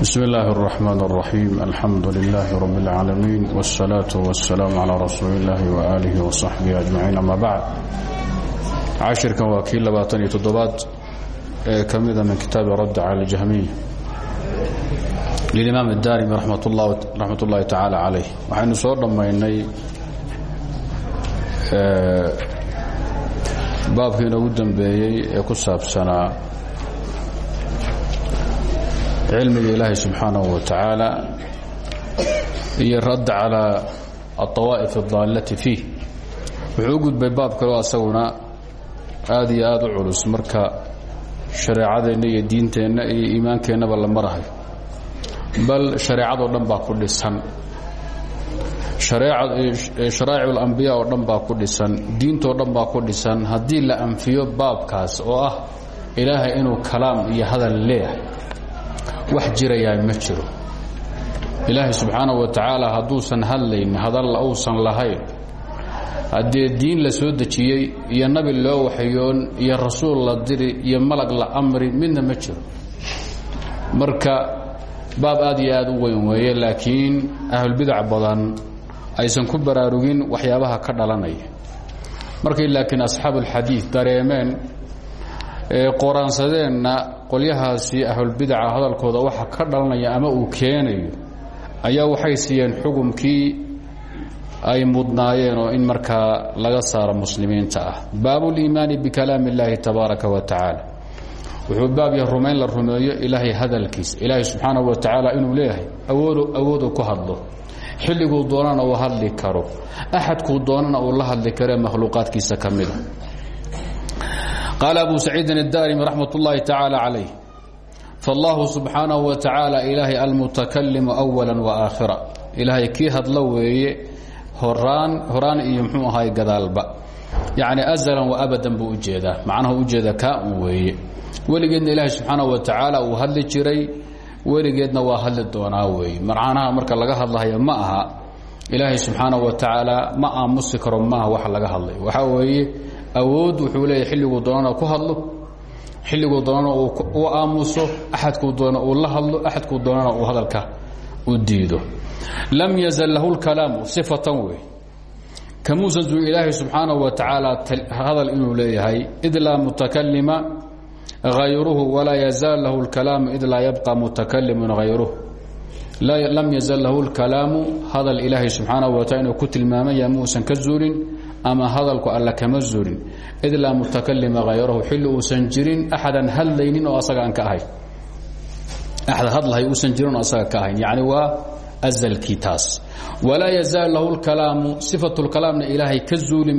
بسم الله الرحمن الرحيم الحمد لله رب العالمين والصلاة والسلام على رسول الله وآله وصحبه أجمعين أما بعد cashirkan waa kii labaatan iyo toddobaad ee ka mida min kitaabi radd cala اljahmiya lilimaam اdarimi raxmat ullahi tacaala calayh waxaynu soo dhammaynay baabkii inoogu dambeeyey ee ku saabsanaa cilmiga ilaahay subxaanahu wa tacaala iyo radd calaa aلطawaa'if اdaallati fiih wuxuu u gudbay baab kaleo asaguna aad iyo aad u culus marka shareecadeenna iyo diinteenna iyo iimaankeennaba la marahayo bal shareecadoo dhan baa ku dhisan sharaa'ic ulambiyaa oo dhan baa ku dhisan diintoo dhan baa ku dhisan haddii la anfiyo baabkaas oo ah ilaahay inuu kalaam iyo hadal leeyahay wax jirayaa ma jiro. Ilaahay subxaanahu wa tacaala hadduusan hadlayn hadalla uusan lahayn haddee diin la soo dejiyey iyo nabi loo waxyoon iyo rasuul la diri iyo malag la amri midna ma jiro. Marka baab aad iyo aad u weyn weeye laakiin ahlulbidac badan aysan ku baraarugin waxyaabaha ka dhalanaya. Markay laakiin asxaabuulxadiid dareemeen ee qoraansadeenna qolyahaasi ahlulbidaca hadalkooda waxa ka dhalanaya ama uu keenayo ayaa waxay siiyeen xukumkii ay mudnaayeen oo in markaa laga saaro muslimiinta ah. Baabuliimaani bikalaami اllaahi tabaaraka wa tacaala. Wuxuu baab yahay rumayn la rumeeyo ilaahay hadalkiisa ilaahay subxaanahu wa tacaala inuu leeyahay awoodu awoodu ku hadlo. Xilliguu doonana uu hadli karo. Axadkuu doonana uu la hadli karee makhluuqaadkiisa ka qaala abu saciidin اdarimi raxmat ullaahi tacaala calayh faاllahu subxaanahu wa tacaala ilaahay almutakalimu awala waaaakhira ilaahay kii hadlo weeye horaan horaan iyo mxuu ahaay gadaalba yacni azalan wa abadan buu u jeedaa macnaha ujeeda kaa un weeye weligeedna ilaahay subxaanahu wa tacaala uu hadli jiray weligeedna waa hadli doonaa weeye macnaha marka laga hadlahayo awood wuxuu leeyahy xilliguu doonana ku hadlo. Xilliguu doonana u aamuso axadkuu doona uu la hadlo axadkuu doonana uu hadalka u diido. Lam yazal lahu lkalaamu sifatan wey kamuusan zuu ilaahay subxaanahu wa tacaala hadal inuu leeyahay id laa mutakalima hayruhu walaa yazaal lahu lkalaamu id laa yabqa mutakalimun hayruhu lam yazal lahu lkalaamu hadal ilaahay subxaanahu wa taala inuu ku tilmaamaya muusan ka ama hadalku alla kama zuulin id laa mutakalima hayruhu xilli uusan jirin axadan hadlaynin oo asaga aan ka ahayn axad hadlahay uusan jirin asaga ka ahayn. Yacni waa azalkii taas. Walaa yazaal lahu lkalaamu sifatulkalaamna ilaahay ka zuuli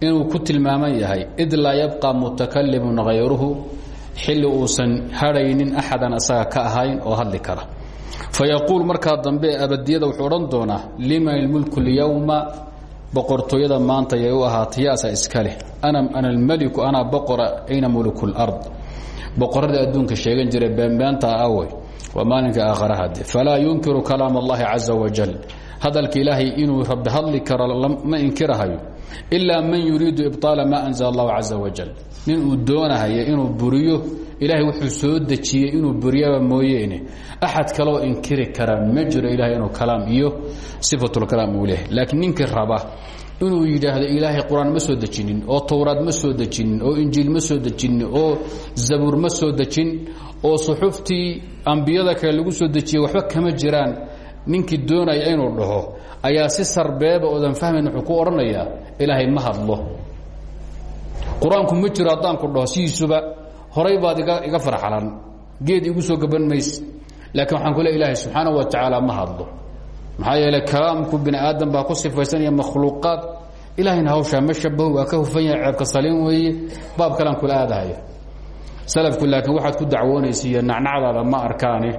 inuu ku tilmaaman yahay id yabqa mutakalimun hayruhu xilli uusan hadhaynin axadan asaga ka ahayn oo hadli kara. Fayaquul markaa dambe abadiyada wuxuu odhan doonaa liman ilmulku lyowma boqortooyada maanta yay u ahaatay yaasa iskaleh ana ana almeliku anaa boqora ayna muluk lard boqorada adduunka sheegan jiray beembeanta awey waa maalinka aakhirahade falaa yunkiru kalaam allahi caza wajal hadalka ilaahay inuu rabi hadli karo ma inkirahayo ilaa man yuriidu ibطaala ma anzla allahu caza wajal nin uu doonahaya inuu buriyo ilahay wuxuu soo dejiyey inuu buriyaba mooyeene. Axad kaloo inkiri kara ma jiro ilahay inuu kalaam iyo sifatulkalaam uu leehay laakiin ninkii raba inuu yidhaahdo ilaahay qur'aan ma soo dejinin oo towraad ma soo dejinin oo injiil ma soo dejinin oo zabuur ma soo dejin oo suxuftii ambiyada kale lagu soo dejiyey waxba kama jiraan ninkii doonaya inuu dhaho ayaa si sarbeeba oodan fahmayn wuxuu ku odhanayaa ilaahay ma hadlo qur'aanku ma jiro haddaan ku dhaho sidiisuba horay baad iga farxalan geed igu soo gaban mayse. Laakiin waxaan ku le ilaahay subxaana wa tacaala ma hadlo. Maxaa yeeley kalaamku bini aadam baa ku sifaysanaya makhluuqaad. Ilaahayna hawshaa ma shabaho waa ka hufan yahay ceebka saliin weeye. Baab kalean kula aadahaya salafku laakiin waxaad ku dacwoonaysa iyo nacnacdaada ma arkaane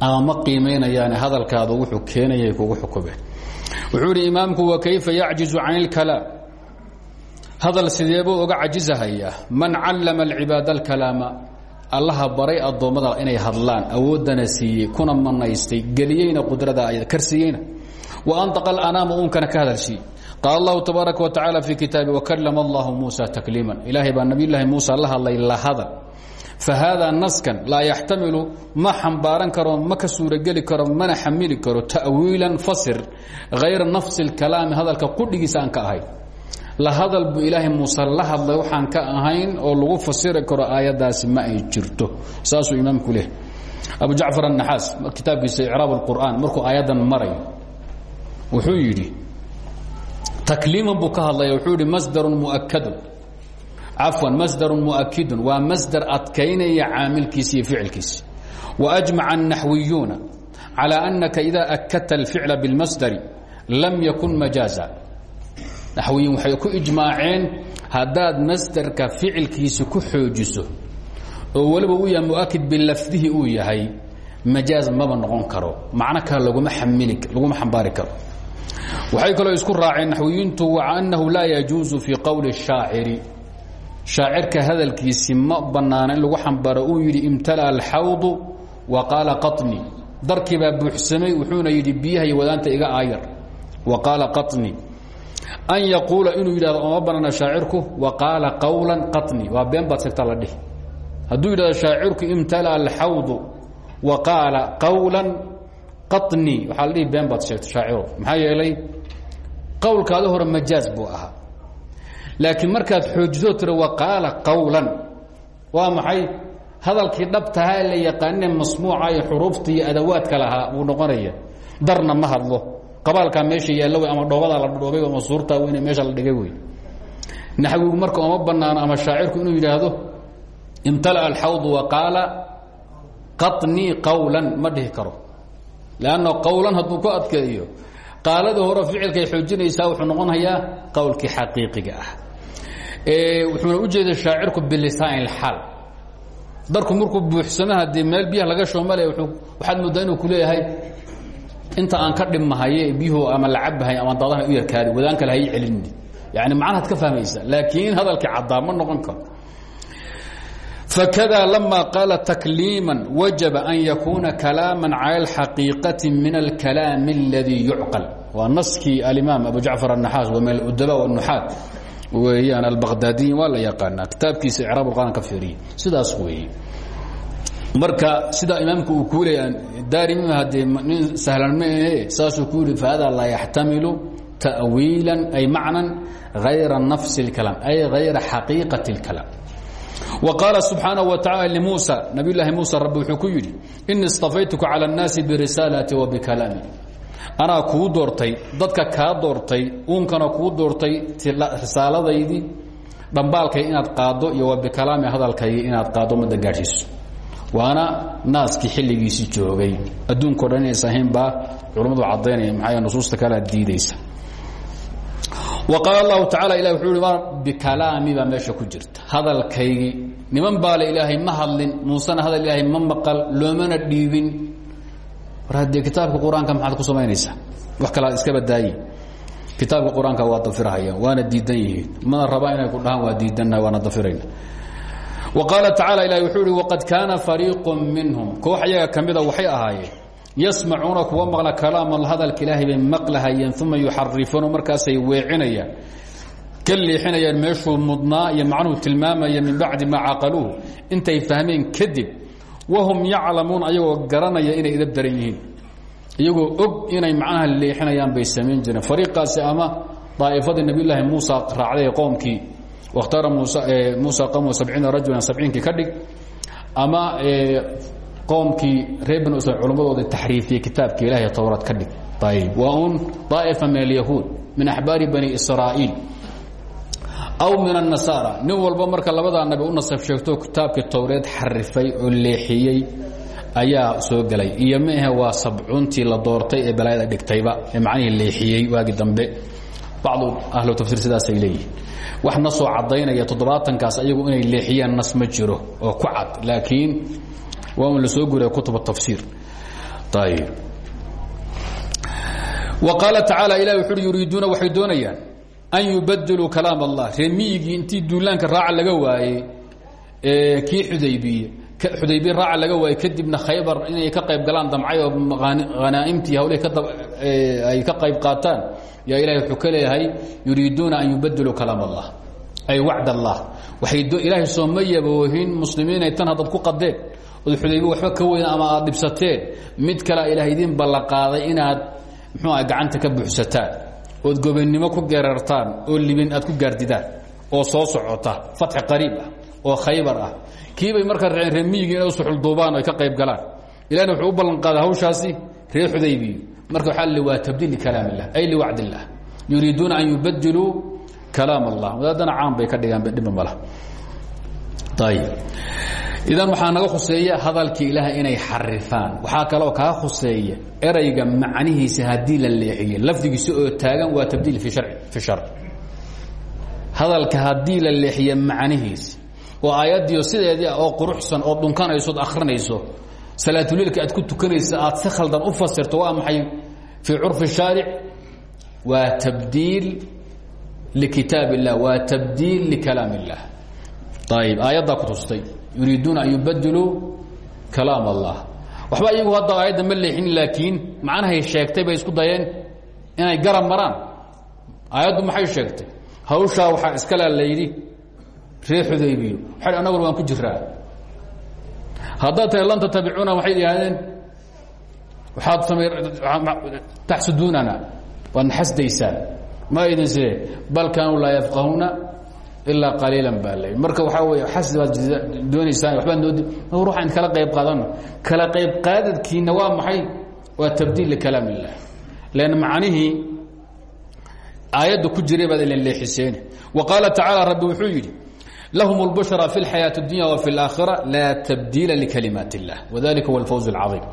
ama ma qiimaynayaane hadalkaada wuxuu keenayay kugu xukumeen wuxuu idhi imaamku wa kayfa yacjizu can ilkalaam hadal sideebuu uga cajizahayaa? Man callama alcibaada alkalaama. Allaha baray addoommada inay hadlaan awooddana siiyey kuna manaystay geliyeyna qudrada karsiiyeyna wa antaqa alanaama uunkana ka hadalshiiy qaal allahu tabaaraka wa tacala fii kitaabi wakalama allahu muusa takliiman. Ilaahay baa nabiyulaahi muusa la hadlay la hadal. Fahaada naskan laa yaxtamilu ma xambaaran karo ma ka suurogeli karo mana xamili karo ta'wiilan fasir hayra nafsi اlkalaami hadalka qudhigiisa ka ahayn la hadal buu ilaahay muuse la hadlay waxaan ka ahayn oo lagu fasiri karo aayaddaasi ma ay jirto. Saasuu imaamku leh. Abu jacfar annaxaas kitaabkiisa icraab alqur'aan markuu aayaddan marayo wuxuu yidhi takliiman buu ka wuxuu yidhi masdarun muakadun cafwan masdarun muakidun waa masdar adkaynaya caamilkiisi iyo ficilkiisi waajmaca annaxwiyuuna calaa annaka idaa akadta alficla bilmasdari lam yakun majaaza naxwiyiin waxay ku ijmaaceen haddaad masdarka ficilkiisa ku xoojiso oo weliba uu yahay muakid bilafdihi uu yahay majaaz maba noqon karo macno kale laguma amili laguma xambaari karo waxay kaloo isku raaceen naxwiyiintu wa annahu laa yajuusu fii qowli الshaaciri shaacirka hadalkiisi ma bannaana in lagu xambaaro uu yidhi imtala alxawdu wa qaala qaطni darkii baa buuxsamay wuxuuna yidhi biyahay wadaanta iga aayar wa qaala qaطni an yaquula inuu yidhahdo oma banaana shaacirku wa qaala qawla qaطni waa been baad segtaa la dhihi. Hadduu yidhahdo shaacirku imtala wa qaala qawla qaطni waxaa la dhihi been baad sheegtay shaaciro. Maxaa yeelay qowlkaada hore majaaz buu ahaa. Laakiin markaad xoojiso wa qaala qawlan waa maxay? Hadalkii dhabtahaa la yaqaanine masmuuca iyo xuruufta iyo adawaadka lahaa noqonaya darna ma qabaalkaa meesha yaalla wey ama dhoobadaa la dhoobay ama suurtaa weyne meesha la dhigay wey naxwigu marka oma banaano ama shaacirku inuu yidhaahdo imtala'a alxawdu wa qaala qaطnii qawlan ma dhihi karo. Lanna qawlan hadduu ku adkeeyo qaaladii hore ficilkay xoojinaysaa wuxuu noqonayaa qowlkii xaqiiqiga ah. Wuxuuna u jeeda shaacirku bilisaan اlxaal darku markuu buuxsamo haddii meel biyaha laga shoomale waxaad moodaa inuu ku leeyahay inta aan ka dhibmahaye biyuhu ama la cabahay ama daadaha u yarkaadi wadaan kale hay celini yani macnahaad ka fahmaysa laakiin hadalkii caddaa ma noqon karo fakada lama qaala takliima wajaba an yakuuna kalaama calى اlxaqiiqati min alkalaam اladii yucqal waa naskii alimaam abu jacfar الnaxaas wa min udaba wاnuxaat weeyaan albaqdaadiyin waa la yaqaanaa kitaabkiisa icraab qur'aan ka fiiriye sidaas weeye marka sida imaamka uu kuu leeya daarimi haddee nin sahlan ma ahe saasuu ku yihi fahada laa yaxtamilu ta'wiila ay macnan hayra nafsi اlkalaam ay hayra xaqiiqati اlkalaam wa qaala subxaanaه wa tacala limuusa nabiy llaahi muusa rabbi wuxuu ku yidhi inii istafaytuka calى اnnaasi birisaalati wa bikalaami anaa kuu doortay dadka kaa doortay uunkana kuu doortay risaaladaydii dhambaalkay inaad qaaddo iyo wa bikalaami hadalkay inaad qaaddo ummadda gaadhsiiso waana naaskii xilligiisii joogay. Adduunko dhan inays ahayn baa culammadu caddaynaya maxaa nusuusta kalea diidaysa. Wa qaala allahu tacala ilah wuxuu ihi bikalaami baa meesha ku jirta. Hadalkaygii niman baale ilaahay ma hadlin muusena hadal ilaahay ma maqal loomana dhiibin. War haddee kitaabka qur'aanka maxaad ku samaynaysaa wax kalaad iska badaayi. Kitaabka qur'aanka waa dafirhayaan waana diidan yihiin. Mana rabaa inay ku dhahaan waa diidanna waana dafirayna qaala tacaala ilahi wuxuu ihi waqad kaana fariiqu minhum. Koox iyaga ka mida waxay ahaayeen yasmacuuna kuwa maqla kalaam hadalka ilaahay bay maqlahayeen uma yuxarifuuna markaasay weecinayaan ka leexinayaan meeshuu mudnaa iyo macnuhu tilmaamaya min bacdi maa caqaluuhu. Intay fahmeen kadib wahum yaclamuun ayagoo garanaya inay idab daran yihiin iyagoo og inay macnaha leexinayaan bay samayn jireen. Fariiqaasi ama daa'ifadii nabiyulaahi muusa raacday qoomkii wakhtaara muusa qowmu sabciina rajulan sabciinkii ka dhig ama qoomkii reer banu israil culammadooda taxriifiyey kitaabka ilahi towraad ka dhig ayb waa un daa'ifa min alyahuud min axbaari bani israa'iil aw min الnasaara nin walba marka labadaa nabi u nasab sheegto kitaabkii towreed xarifay oo leexiyey ayaa soo gelay iyo maahe waa sabcuntii la doortay ee balaayada dhigtayba ee macnihii leexiyey waagi dambe bacdu ahlu tafsiir sidaasay leeyihiin wax nasoo caddaynaya toddobaatankaas ayagu inay leexiyaan nas ma jiro oo ku cad laakiin waa un la soo guriya kutub tafsiir ayb wa qaala tacaala ilah wuxu uhi yuriiduuna waxay doonayaan an yubadiluu kalaam allah reemiyigii intii duulaanka raaca laga waayey kii xudaybiye xudaybiye raaca laga waayey kadibna khaybar inay ka qayb galaan damcay oo hanaaimtii hawley ay ka qayb qaataan. Yaa ilahay wuxuu ka leeyahay yuriiduuna an yubadiluu kalaam allah ay wacd allah ilaahay sooma yaboohin muslimiinay tan haddaad ku qadeen ood xudaybi waxba ka weyn ama aad dhibsateen. Mid kalea ilaah idiin ballanqaaday inaad muxuu gacanta ka buuxsataan ood gobonnimo ku geerartaan oo libin aad ku gaardidaan oo soo socota fatxi qariib ah oo khaybar ah. Kiibay markaa reen reemiyigii inay usuxulduubaan ay ka qayb galaan. Ilahna wuxuu u ballanqaaday hawshaasi reer xudaybiyo marka waa tabdiil likalaam illah ay liwacd illah. Yuriiduuna an yubadiluu kalaam allah. Wadaadana bay ka dhigaan dhiba mala ayib idan waxaa naga khuseeya hadalkii ilaahay inay xarifaan. Waxaa kaloo kaa khuseeya erayga macnihiisa haddii la leexiye lafdigiisa oo taagan waa tabdiil fi sharc hadalka haddii la leexiye macnihiisa oo aayaddiio sideedii ah oo quruxsan oo dhunkanayso od akhrinayso salaatuliilka aad ku tukanaysa aad si khaldan u fasirto waa maxay? Fii curfi shaaric waa tabdiil likitaab illah waa tabdiil likalaam illah ayib aayaddaa ku tustay. Yuriiduuna an yubadiluu kalaam allah. Waxba iyagu hadda aayadda ma leexin laakiin macnahay sheegtay bay isku dayeen inay garab maraan. Aayaddu maxay sheegtay? Hawshaa waxaa iskala la yidhi reer xudaybiyo annaguna waan ku jiraa haddaad tahay lan waxay yidhaahdeen waxaad taxsuduunana waad naxasdaysaan ma idin sidee bal kaanuu laa yafqahuuna ilaa qaliilan baa l marka waxaa wey xasd baad doonaysaan waxbaa noodi ruuxaan kala qayb qaadano kala qayb qaadadkiina waa maxay? Waa tabdiil likalaam illah lan macnihii aayadda ku jiray baad ilan leexiseen. Wa qaala tacaala rabbi wuxuu lahum اlbushra fi اlxayaaةi اdunya wa fi اlaakhira laa tabdiila likalimaat اllah wadalika huwa اlfawz اlcaظiim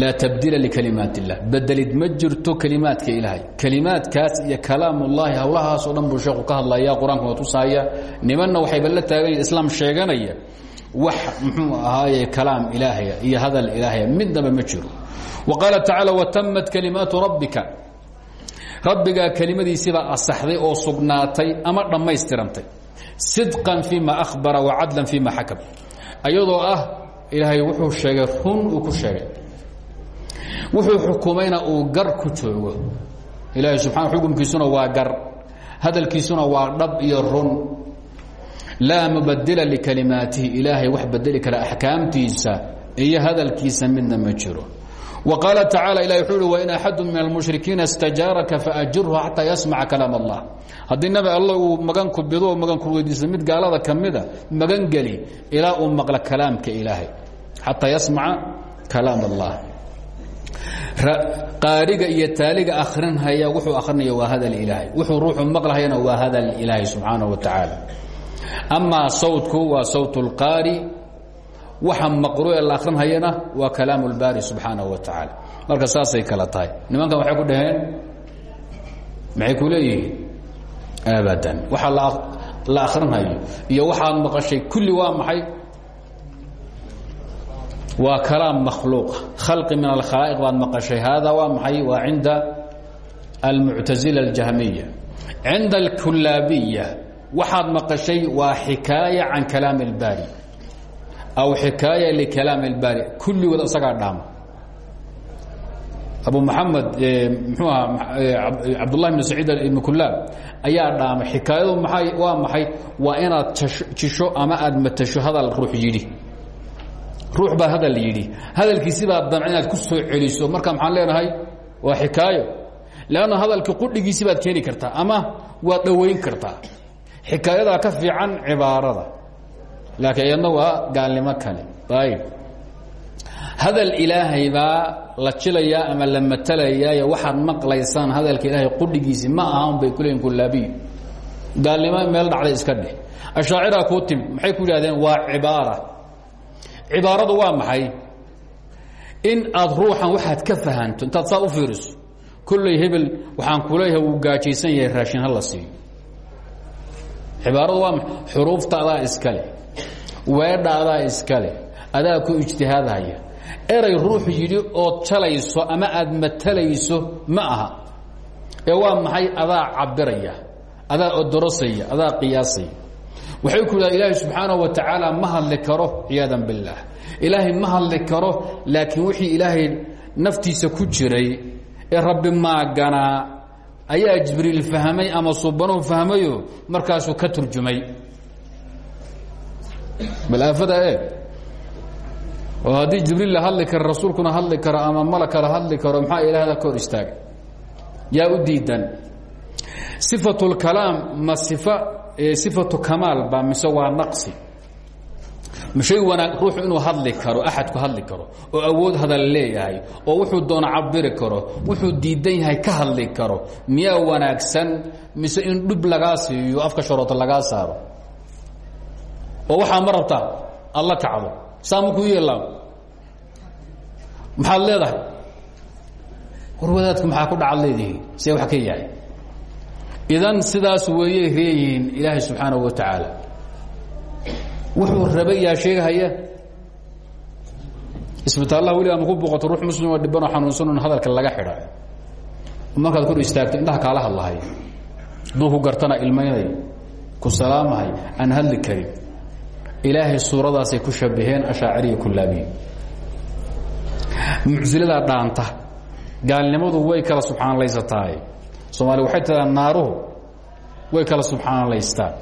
laa tabdiila likalimaat اllah bedelid ma jirto kelimaadka ilaahay kelimaadkaas iyo kalaam ullahi howlahaasoo dhan buu sheeku ka hadlaya qur-aankuna tusaaya nimanna waxayba la taagan yihin islaam sheeganaya wax muxuu ahaaye kalaam ilaahaya iyo hadal ilaahaya midnaba ma jiro wa qaala tacaala watamat kalimaatu rabbika rabbigaa kelimadiisibaa asaxday oo sugnaatay ama dhammaystirantay sidqan fima ahbara wacadlan fima xakam. Ayadoo ah ilaahay wuxuu sheegay run uu ku sheegay. Wuxuu xukumayna uu gar ku joogo. Ilaahay subxana xukumkiisuna waa gar hadalkiisuna waa dhab iyo run. Laa mubadila likalimaatihi ilaahay wax bedeli kara axkaamtiisa iyo hadalkiisa midna ma jiro qaala tacaala ilah wuxuu uhi wain axadu min almushrikiina istajaaraka faajirhu xataa yasmaca kalaam allah. Haddii nabi alla uu magan ku bido oo magan ku weydiisto mid gaalada ka mida ah, magangeli ilaa uu maqlo kalaamka ilaahay. Xataa yasmaca kalaam allah. Qaariga iyo taaliga akhrinhaya wuxuu akhrinaya waa hadal ilaahay. Wuxuu ruuxu maqlahayana waa hadal ilaahay subxaanahu wa tacaala amaa sawdku waa sawt اlqaari waxa maqruuee la akrinhayana waa kalaam اlbaari subxaanaه wa tacaala marka saasay kala tahay nimankan waxay ku dhaheen maxay ku leeyihiin abadan waxa la akrinhayo iyo waxaad maqashay kulli waa maxay waa kalaam makhluuq khalqi min alkhalaa'iq baad maqashay hada waa maxay waa cinda almuctazila اljahmiya cinda alkulaabiya waxaad maqashay waa xikaaya can kalaam اlbaari aw xikaaya likalaam اlbaari kulligood isagaa dhaama abu maxamed mxuu aha cabdullahi bn ibn kulaab ayaa dhaamay xikaayadu maay waa maxay waa inaad jisho ama aad matasho hadal ruux yidhi ruux baa hadal yidhi hadalkiisi baa damca inaad ku soo celiso marka maxaan leenahay waa xikaayo lanna hadalkii qudhigiisi baad keeni kartaa ama waad dhowayn kartaa xikaayadaa ka fiican cibaarada laakiin iyadna waa gaalnimo kale ayb hadal ilaahay baa la jilayaa ama la matalayaa waxaad maqlaysaan hadalka ilaahay qudhigiisi ma aha bay kuleeyiin kulaabiyo gaalnimo meel dhacday iska dheh. Ashaaciraa kuu timi maxay ku yidhahdeen waa cibaara. Cibaaradu waa maxay? In aad ruuxan waxaad ka fahanto intaad saa u fiiriso kolley hebel waxaan kuleeyahay wuu gaajaysan yahay raashin ha la siiyo cibaaradu waa ma xuruufta adaa iskale weedha adaa iskale adaa ku ijtihaadhaya eray ruuxu yidhi ood jalayso ama aad matalayso ma aha. Ee waa maxay? Adaa cabiraya adaa odorosaya adaa qiyaasaya. Waxay ku yidhahda ilaahay subxaanaه wa tacaala ma hadli karo ciyaadan biاllah ilaahay ma hadli karo laakiin wixii ilaahay naftiisa ku jiray ee rabbi maaganaa ayaa jibriil fahmay ama subanuhu fahmayo markaasuu ka turjumay bal aafada eeg oo haddii jibriil la hadli karo rasuulkuna hadli karo ama malaka la hadli karo maxaa ilaahda ka hor istaagay? Yaa u diidan. Sifatu اlkalaam ma sifa sifatu kamaal ba mise waa naqsi. Mashay wanaag ruuxu inuu hadli karo axadku hadli karo oo awood hadal leeyahay oo wuxuu doono cabiri karo wuxuu diidan yahay ka hadli karo miyaa wanaagsan? Mise in dhub lagaa siiyo afka sharoota lagaa saaro oo waxaa ma rabtaa alla kacdo saa makuu yeelaan maxaad leedahay? War wadaadku maxaa ku dhacad leedihi see wax ka yahay. Idan sidaas weeyay reeyihiin ilaahay subxaanahu wa tacaala. Wuxuu rabay yaa sheegahaya? Isbitaallaha weli ama ku booqato ruux muslim oo dhibanoo xanuunsan un hadalka laga xidha. Markaad kor istaagto indhaha kaala hadlahay hadduu ku gartana ilmaynay ku salaamahay aan hadli karin ilaahay suuradaasay ku shabaheen ashaaciriya kulaabiyi mucsiladaa dhaanta. Gaalnimadu way kala subxaanalaysatahay soomaaliya waxay tiraa naaruhu way kala subxaanalaystaan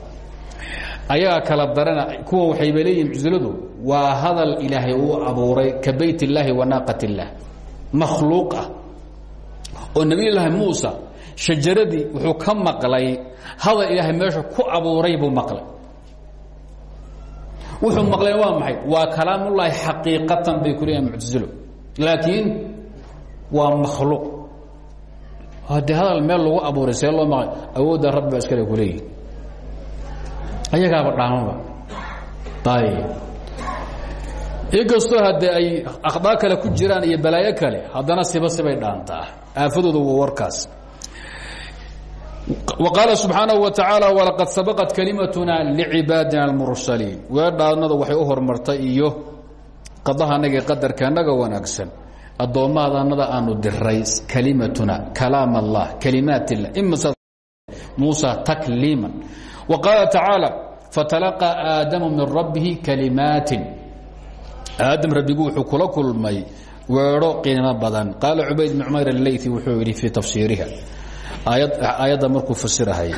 ayagaa kala darana kuwa waxayba leeyihiin mucsiladu waa hadal ilaahay uu abuuray ka bayt wa naaqat illaah makhluuq ah. Oo muusa shajaradii wuxuu ka maqlay hadal ilaahay meesha ku abuuray buu maqlay wuxuu maqleen waa maxay? Waa kalaamullaahi xaqiiqatan bay ku leeyihiin muctazilo. Laakiin waa makhluuq. Haddii hadal meel lagu abuuray see loo maqlay awoodda rabbi baa iskale ku leeyihiin ayagaaba dhaamaba ayb inkastoo haddee ay akhdaa kale ku jiraan iyo balaayo kale haddana siba sibay dhaantaa. Aafadooda waa warkaas qaala subxaanahu wa tacaala walaqad sabaqat kalimatuna licibaadina almursaliin weedhaadnada waxay u hormartay iyo qadahanagii qadarkaanaga wanaagsan addoommahadannada aanu diray kalimatuna kalaam allah kalimaat illah imuusa takliiman wa qaala tacaala fatalaqaa aadamu min rabbihi kalimaatin aadam rabbigu wuxuu kula kulmay weedho qiimo badan qaala cubayd bn cumayr alleyfi wuxuu yidhi fii tafsiiriha aayadda markuu fasirahay.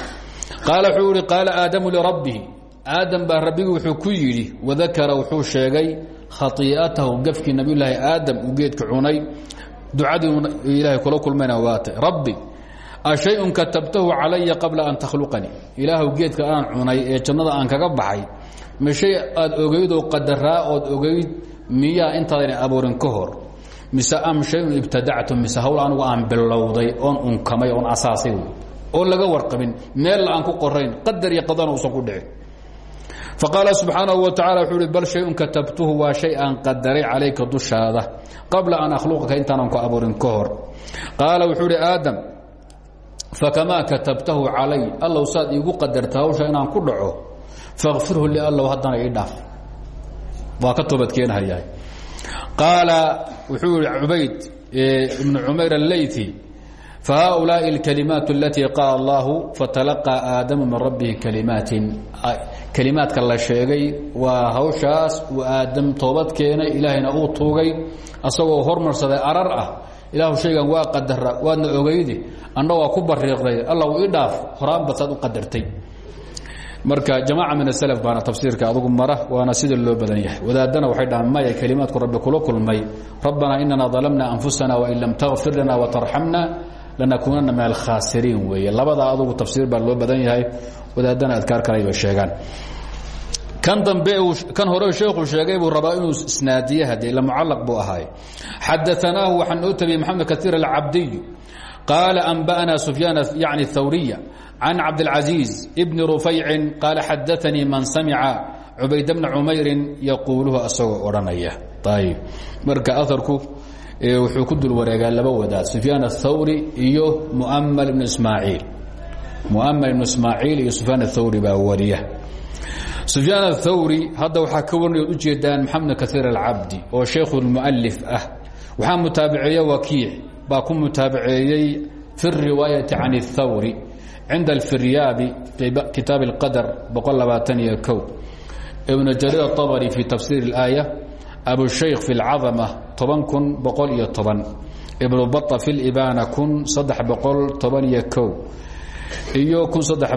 Qaala wuxuu ihi qaala aadamu lirabbihi aadam baa rabbigi wuxuu ku yidhi wadakara wuxuu sheegay khaii'atahu gafkii nabiyulaahi aadam uu geedka cunay. Ducadii ilaahay kula kulmayna waatay. Rabbi ashayun katabtahu calaya qabla an takhluqanii ilaahw geedka aan cunay ee jannada aan kaga baxay ma shay aad ogaydoo qadaraa ood ogayd miyaa intaadan abuurin ka hor mise am shayun ibtadactu mise hawl anigu aan bilowday oon unkamay oon asaasay oo laga warqabin meella aan ku qorayn qadar iyo qadana usan ku dhicin. Faqaala subxaanahu wa tacala wuxuu bal shayun katabtuhu waa shay aan qadaray calayka dushaada qabla an akhluqaka intaanan ku abuurin ka hor. Qaala wuxuu uhi katabtahu calay allow saad iigu qadarta hawsha inaan ku dhaco fakfirhu li allow haddana ii dhaaf. Waa ka toobadkeenhayaa qaala wuxuu yihi cubayd ibnu cumayr allayثi fahaؤulaaءi اlkalimaat alatii qaala allahu fatalaqaa aadamu min rabbihi kalimaatin kelimaadka la sheegay waa hawshaas uu aadam toobad keenay ilaahayna uu tuugay asagoo hormarsaday arar ah ilaahu shaygan waa qadara waadna ogeydi anna waa ku bariiqday alla ii dhaaf horaanba saad u qadartay marka jamaaca min aslf baana tafsiirka adugu mara waana sida loo badan yahay. Wadaadana waxay dhahaan maya kelimaadku rabbi kula kulmay? Rabbanaa inana dalamna anfusana wain lam takfir lana watarxamna lanakuunana min alkhaasiriin weeye labadaa adugu tafsiir baa loo badan yahay. Wadaadana adkaar kale bay sheegaan. Kan dambe kan hore sheekhu sheegay buu rabaa inuu isnaadiye hade ila mucalaq buu ahaay. Xadaanaahu waxaa noo tabiyey maxamed kaiir alcabdiy qaala anba'na sufyaan yani thawriya can cabdاlcaزiiz bni rufaycin qaala xadaanii man samica cubayd bna cumayrin yaquuluhu asagoo odhanaya ayb marka aarku wuxuu ku dul wareegaa laba wadaad sufyaan aلthawri iyo mumal ibn ismaaciil muamal ibnu ismaaciil iyo sufyaan athawri baa wariya sufyaan athawri hadda waxaa ka warinay od ujeedaan maxamed kaiir alcabdi oo shaykhu mualif ah waxaa mutaabaceeya wakiic baa ku mutaabaceeyey fi riwaayati can اthawri cinda alfiryaabi kitaab اlqadr ibn jariir aلطabri fi tafsiir اlaaya abushaykh fi اlcadama toban kun boqol iyo toban ibnu baa fi libana kun saddex boqol toban iyo ko iyo kun saddex